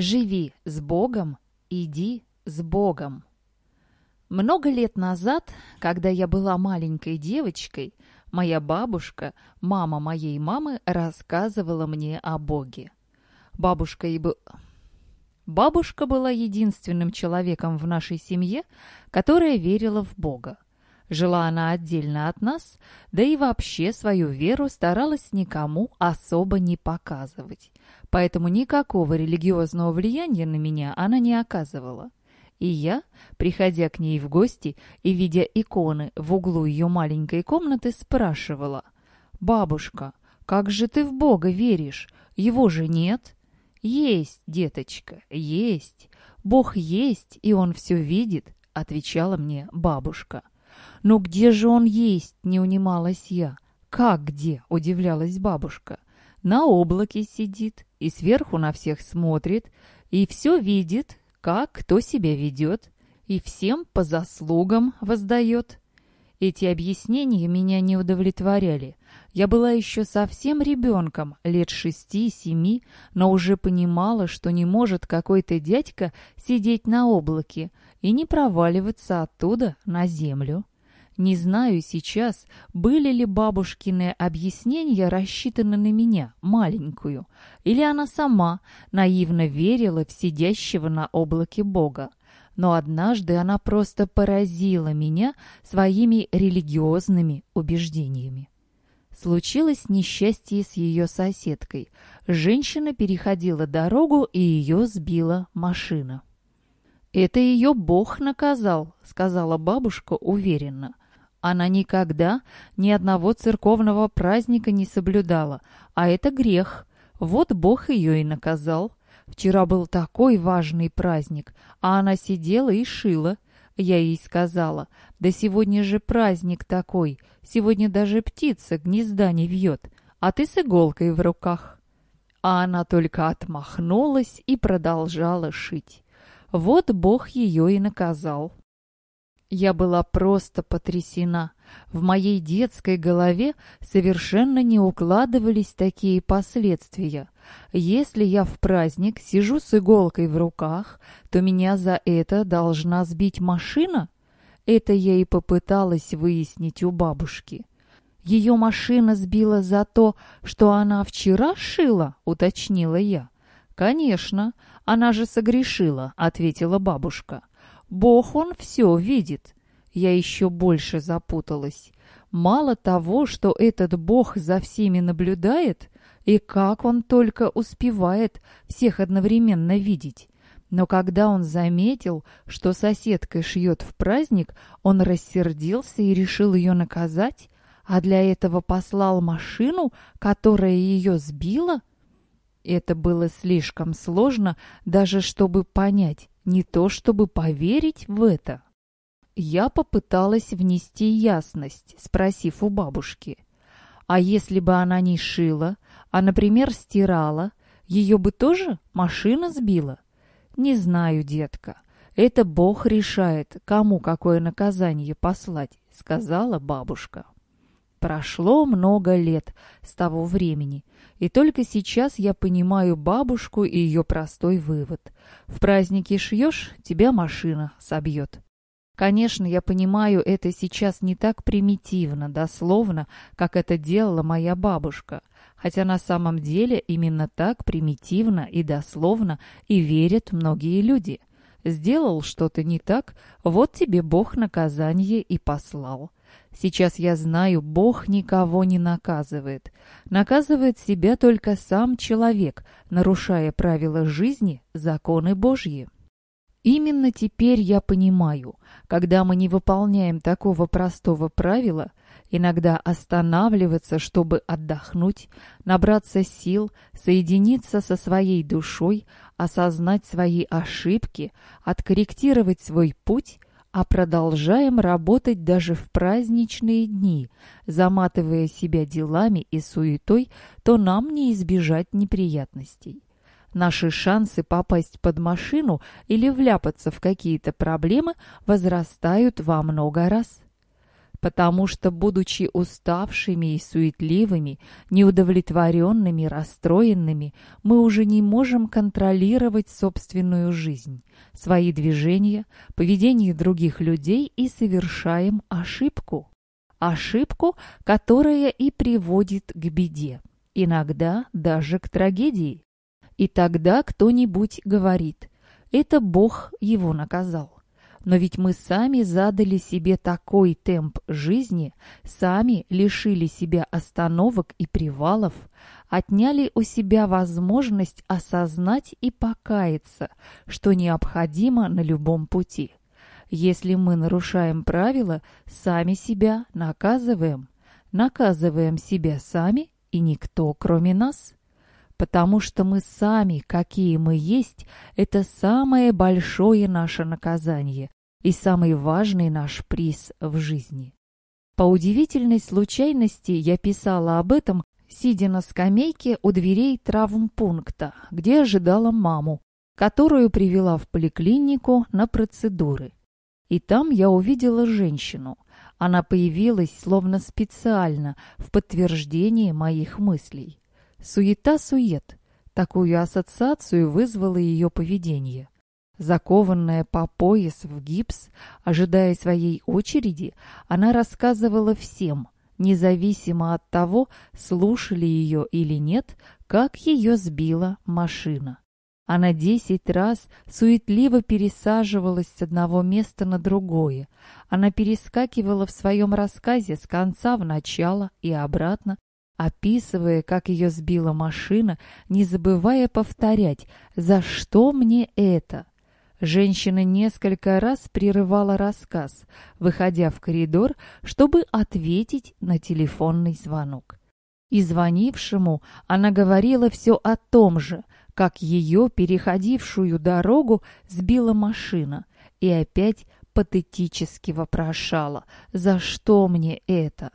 Живи с Богом, иди с Богом. Много лет назад, когда я была маленькой девочкой, моя бабушка, мама моей мамы, рассказывала мне о Боге. Бабушка и бы... Бабушка была единственным человеком в нашей семье, которая верила в Бога. Жила она отдельно от нас, да и вообще свою веру старалась никому особо не показывать. Поэтому никакого религиозного влияния на меня она не оказывала. И я, приходя к ней в гости и видя иконы в углу ее маленькой комнаты, спрашивала, «Бабушка, как же ты в Бога веришь? Его же нет?» «Есть, деточка, есть. Бог есть, и Он все видит», — отвечала мне бабушка. «Но где же он есть?» — не унималась я. «Как где?» — удивлялась бабушка. «На облаке сидит и сверху на всех смотрит, и все видит, как кто себя ведет, и всем по заслугам воздает». Эти объяснения меня не удовлетворяли. Я была еще совсем ребенком, лет шести-семи, но уже понимала, что не может какой-то дядька сидеть на облаке и не проваливаться оттуда на землю. Не знаю сейчас, были ли бабушкины объяснения рассчитаны на меня, маленькую, или она сама наивно верила в сидящего на облаке Бога. Но однажды она просто поразила меня своими религиозными убеждениями. Случилось несчастье с ее соседкой. Женщина переходила дорогу, и ее сбила машина. «Это ее Бог наказал», — сказала бабушка уверенно. Она никогда ни одного церковного праздника не соблюдала, а это грех. Вот Бог ее и наказал. Вчера был такой важный праздник, а она сидела и шила. Я ей сказала, да сегодня же праздник такой, сегодня даже птица гнезда не вьет, а ты с иголкой в руках. А она только отмахнулась и продолжала шить. Вот Бог ее и наказал. Я была просто потрясена. В моей детской голове совершенно не укладывались такие последствия. Если я в праздник сижу с иголкой в руках, то меня за это должна сбить машина? Это я и попыталась выяснить у бабушки. Ее машина сбила за то, что она вчера шила, уточнила я. Конечно, она же согрешила, ответила бабушка. Бог он все видит. Я еще больше запуталась. Мало того, что этот Бог за всеми наблюдает, и как он только успевает всех одновременно видеть. Но когда он заметил, что соседка шьет в праздник, он рассердился и решил ее наказать, а для этого послал машину, которая ее сбила? Это было слишком сложно, даже чтобы понять, не то чтобы поверить в это. Я попыталась внести ясность, спросив у бабушки. А если бы она не шила, а, например, стирала, ее бы тоже машина сбила? Не знаю, детка. Это Бог решает, кому какое наказание послать, сказала бабушка. Прошло много лет с того времени, и только сейчас я понимаю бабушку и ее простой вывод. В празднике шьешь, тебя машина собьет. Конечно, я понимаю, это сейчас не так примитивно, дословно, как это делала моя бабушка, хотя на самом деле именно так примитивно и дословно и верят многие люди. Сделал что-то не так, вот тебе Бог наказание и послал. Сейчас я знаю, Бог никого не наказывает. Наказывает себя только сам человек, нарушая правила жизни, законы Божьи. Именно теперь я понимаю, когда мы не выполняем такого простого правила, иногда останавливаться, чтобы отдохнуть, набраться сил, соединиться со своей душой, осознать свои ошибки, откорректировать свой путь, а продолжаем работать даже в праздничные дни, заматывая себя делами и суетой, то нам не избежать неприятностей. Наши шансы попасть под машину или вляпаться в какие-то проблемы возрастают во много раз. Потому что, будучи уставшими и суетливыми, неудовлетворенными, расстроенными, мы уже не можем контролировать собственную жизнь, свои движения, поведение других людей и совершаем ошибку. Ошибку, которая и приводит к беде, иногда даже к трагедии. И тогда кто-нибудь говорит, это Бог его наказал. Но ведь мы сами задали себе такой темп жизни, сами лишили себя остановок и привалов, отняли у себя возможность осознать и покаяться, что необходимо на любом пути. Если мы нарушаем правила, сами себя наказываем. Наказываем себя сами и никто, кроме нас. Потому что мы сами, какие мы есть, это самое большое наше наказание, и самый важный наш приз в жизни. По удивительной случайности я писала об этом, сидя на скамейке у дверей травмпункта, где ожидала маму, которую привела в поликлинику на процедуры. И там я увидела женщину. Она появилась словно специально в подтверждение моих мыслей. Суета-сует. Такую ассоциацию вызвало ее поведение. Закованная по пояс в гипс, ожидая своей очереди, она рассказывала всем, независимо от того, слушали ее или нет, как ее сбила машина. Она десять раз суетливо пересаживалась с одного места на другое. Она перескакивала в своем рассказе с конца в начало и обратно, описывая, как ее сбила машина, не забывая повторять «За что мне это?». Женщина несколько раз прерывала рассказ, выходя в коридор, чтобы ответить на телефонный звонок. И звонившему она говорила все о том же, как ее переходившую дорогу сбила машина, и опять патетически вопрошала «За что мне это?».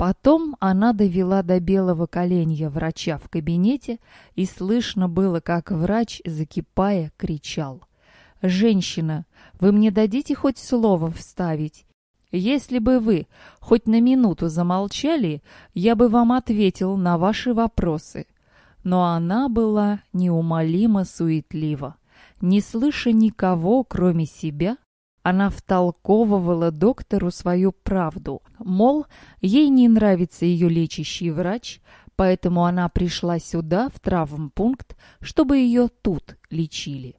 Потом она довела до белого коленя врача в кабинете, и слышно было, как врач, закипая, кричал – «Женщина, вы мне дадите хоть слово вставить? Если бы вы хоть на минуту замолчали, я бы вам ответил на ваши вопросы». Но она была неумолимо суетлива. Не слыша никого, кроме себя, она втолковывала доктору свою правду, мол, ей не нравится ее лечащий врач, поэтому она пришла сюда, в травмпункт, чтобы ее тут лечили.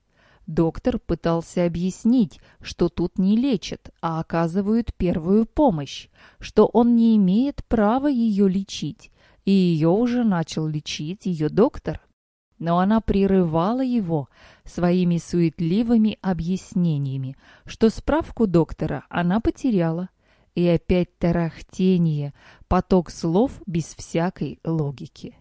Доктор пытался объяснить, что тут не лечат, а оказывают первую помощь, что он не имеет права ее лечить, и ее уже начал лечить ее доктор. Но она прерывала его своими суетливыми объяснениями, что справку доктора она потеряла. И опять тарахтение, поток слов без всякой логики.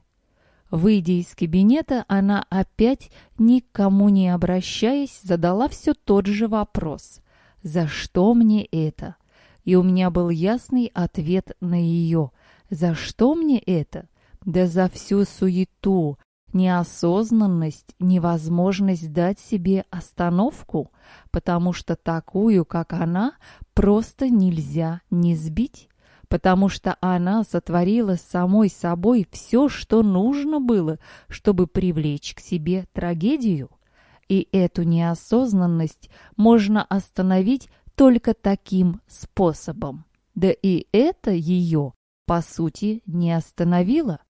Выйдя из кабинета, она опять, никому не обращаясь, задала все тот же вопрос. «За что мне это?» И у меня был ясный ответ на ее. «За что мне это?» Да за всю суету, неосознанность, невозможность дать себе остановку, потому что такую, как она, просто нельзя не сбить потому что она сотворила самой собой все, что нужно было, чтобы привлечь к себе трагедию. И эту неосознанность можно остановить только таким способом. Да и это ее, по сути, не остановило.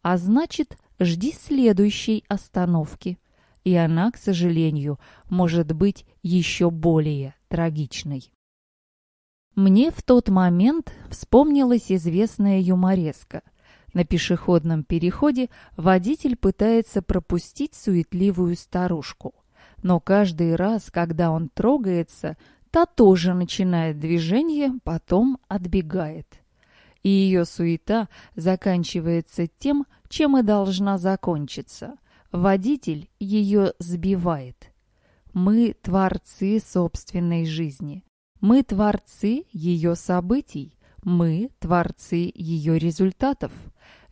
А значит, жди следующей остановки. И она, к сожалению, может быть еще более трагичной. Мне в тот момент вспомнилась известная юмореска. На пешеходном переходе водитель пытается пропустить суетливую старушку. Но каждый раз, когда он трогается, та тоже начинает движение, потом отбегает. И ее суета заканчивается тем, чем и должна закончиться. Водитель ее сбивает. Мы творцы собственной жизни. Мы творцы ее событий, мы творцы ее результатов.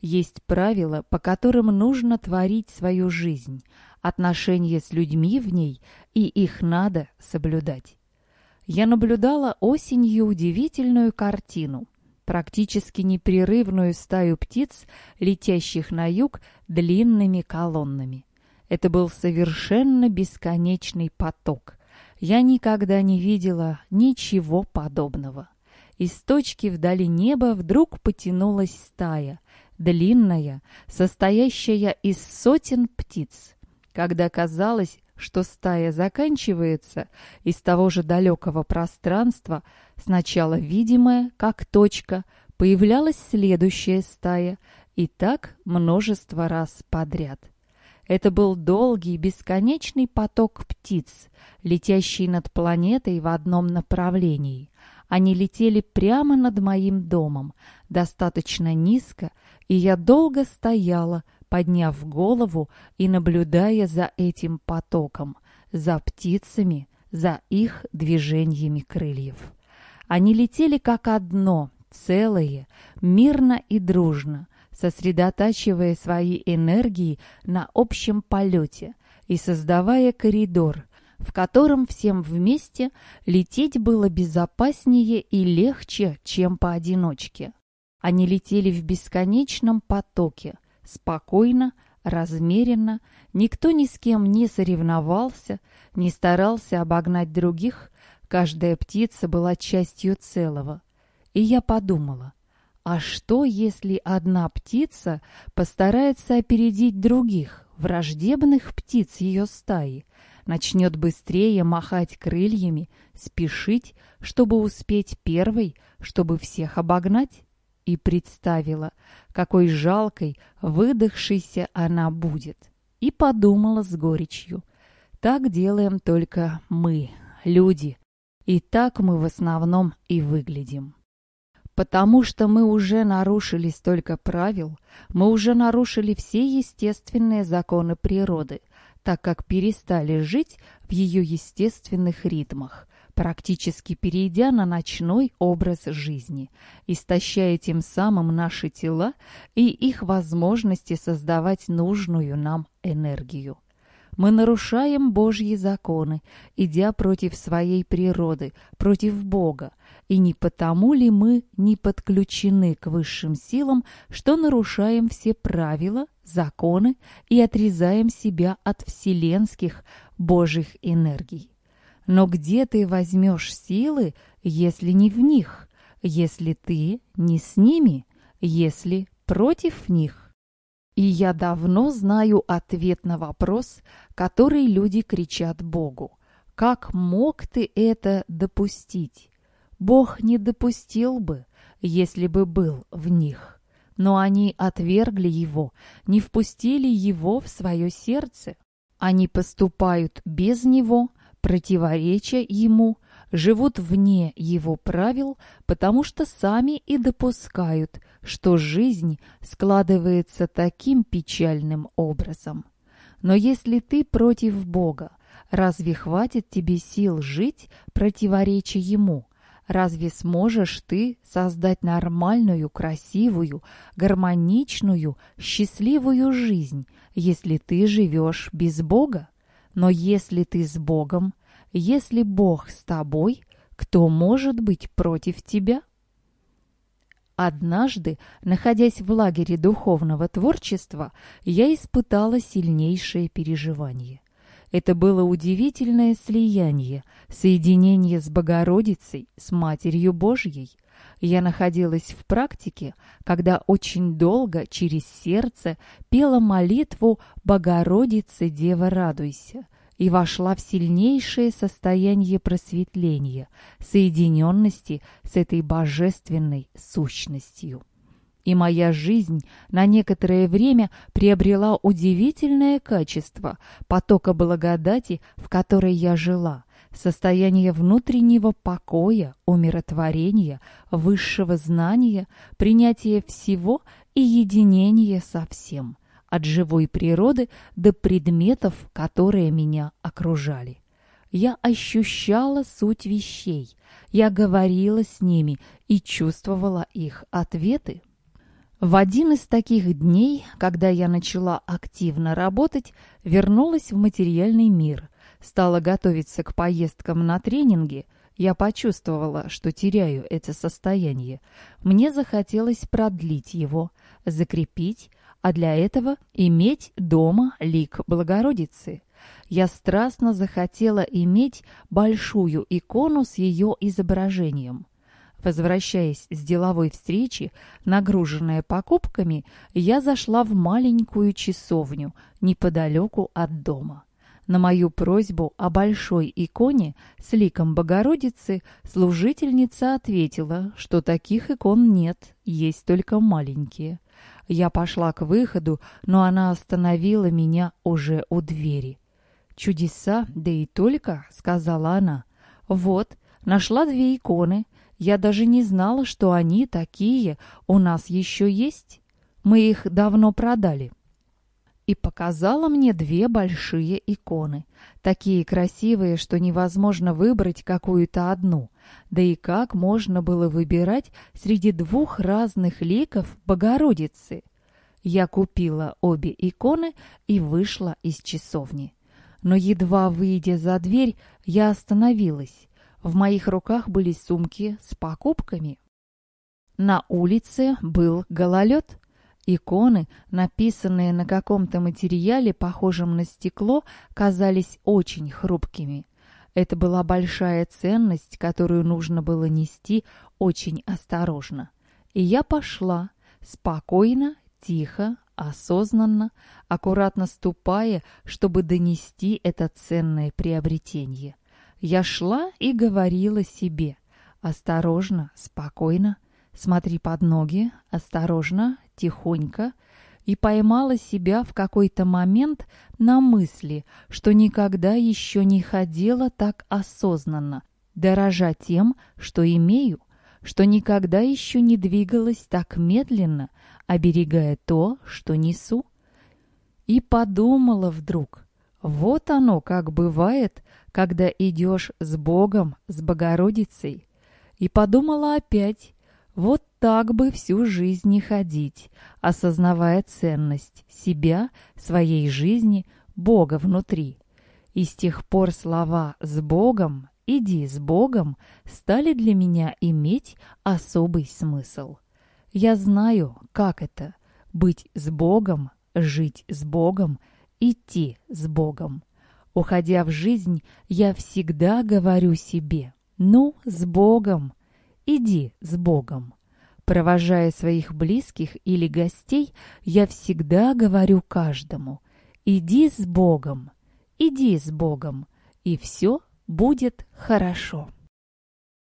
Есть правила, по которым нужно творить свою жизнь, отношения с людьми в ней, и их надо соблюдать. Я наблюдала осенью удивительную картину. Практически непрерывную стаю птиц, летящих на юг длинными колоннами. Это был совершенно бесконечный поток. Я никогда не видела ничего подобного. Из точки вдали неба вдруг потянулась стая, длинная, состоящая из сотен птиц. Когда казалось, что стая заканчивается, из того же далекого пространства, сначала видимая, как точка, появлялась следующая стая, и так множество раз подряд. Это был долгий, бесконечный поток птиц, летящий над планетой в одном направлении. Они летели прямо над моим домом, достаточно низко, и я долго стояла, подняв голову и наблюдая за этим потоком, за птицами, за их движениями крыльев. Они летели как одно, целое, мирно и дружно, сосредотачивая свои энергии на общем полете и создавая коридор, в котором всем вместе лететь было безопаснее и легче, чем поодиночке. Они летели в бесконечном потоке, спокойно, размеренно, никто ни с кем не соревновался, не старался обогнать других, каждая птица была частью целого. И я подумала, а что, если одна птица постарается опередить других, враждебных птиц ее стаи, начнет быстрее махать крыльями, спешить, чтобы успеть первой, чтобы всех обогнать? и представила, какой жалкой, выдохшейся она будет. И подумала с горечью. Так делаем только мы, люди. И так мы в основном и выглядим. Потому что мы уже нарушили столько правил, мы уже нарушили все естественные законы природы, так как перестали жить в ее естественных ритмах, практически перейдя на ночной образ жизни, истощая тем самым наши тела и их возможности создавать нужную нам энергию. Мы нарушаем Божьи законы, идя против своей природы, против Бога. И не потому ли мы не подключены к высшим силам, что нарушаем все правила, законы и отрезаем себя от вселенских Божьих энергий? Но где ты возьмешь силы, если не в них, если ты не с ними, если против них? И я давно знаю ответ на вопрос, который люди кричат Богу. Как мог ты это допустить? Бог не допустил бы, если бы был в них. Но они отвергли его, не впустили его в свое сердце. Они поступают без него, противореча ему, живут вне его правил, потому что сами и допускают, что жизнь складывается таким печальным образом. Но если ты против Бога, разве хватит тебе сил жить, противореча Ему? Разве сможешь ты создать нормальную, красивую, гармоничную, счастливую жизнь, если ты живешь без Бога? Но если ты с Богом, если Бог с тобой, кто может быть против тебя? Однажды, находясь в лагере духовного творчества, я испытала сильнейшее переживание. Это было удивительное слияние, соединение с Богородицей, с Матерью Божьей. Я находилась в практике, когда очень долго через сердце пела молитву «Богородице, Дева, радуйся», и вошла в сильнейшее состояние просветления, соединенности с этой божественной сущностью. И моя жизнь на некоторое время приобрела удивительное качество потока благодати, в которой я жила, состояние внутреннего покоя, умиротворения, высшего знания, принятия всего и единения со всем – от живой природы до предметов, которые меня окружали. Я ощущала суть вещей, я говорила с ними и чувствовала их ответы. В один из таких дней, когда я начала активно работать, вернулась в материальный мир, стала готовиться к поездкам на тренинги Я почувствовала, что теряю это состояние. Мне захотелось продлить его, закрепить, а для этого иметь дома лик Богородицы. Я страстно захотела иметь большую икону с ее изображением. Возвращаясь с деловой встречи, нагруженная покупками, я зашла в маленькую часовню неподалеку от дома. На мою просьбу о большой иконе с ликом Богородицы служительница ответила, что таких икон нет, есть только маленькие. Я пошла к выходу, но она остановила меня уже у двери. «Чудеса, да и только», — сказала она. «Вот, нашла две иконы. Я даже не знала, что они такие у нас еще есть. Мы их давно продали» и показала мне две большие иконы, такие красивые, что невозможно выбрать какую-то одну. Да и как можно было выбирать среди двух разных ликов Богородицы? Я купила обе иконы и вышла из часовни. Но едва выйдя за дверь, я остановилась. В моих руках были сумки с покупками. На улице был гололед. Иконы, написанные на каком-то материале, похожем на стекло, казались очень хрупкими. Это была большая ценность, которую нужно было нести очень осторожно. И я пошла, спокойно, тихо, осознанно, аккуратно ступая, чтобы донести это ценное приобретение. Я шла и говорила себе «Осторожно, спокойно, смотри под ноги, осторожно, тихонько, и поймала себя в какой-то момент на мысли, что никогда еще не ходила так осознанно, дорожа тем, что имею, что никогда еще не двигалась так медленно, оберегая то, что несу. И подумала вдруг, вот оно как бывает, когда идешь с Богом, с Богородицей. И подумала опять, вот так бы всю жизнь не ходить, осознавая ценность себя, своей жизни, Бога внутри. И с тех пор слова «с Богом», «иди с Богом» стали для меня иметь особый смысл. Я знаю, как это — быть с Богом, жить с Богом, идти с Богом. Уходя в жизнь, я всегда говорю себе «ну, с Богом», иди с Богом. Провожая своих близких или гостей, я всегда говорю каждому «иди с Богом, иди с Богом, и все будет хорошо».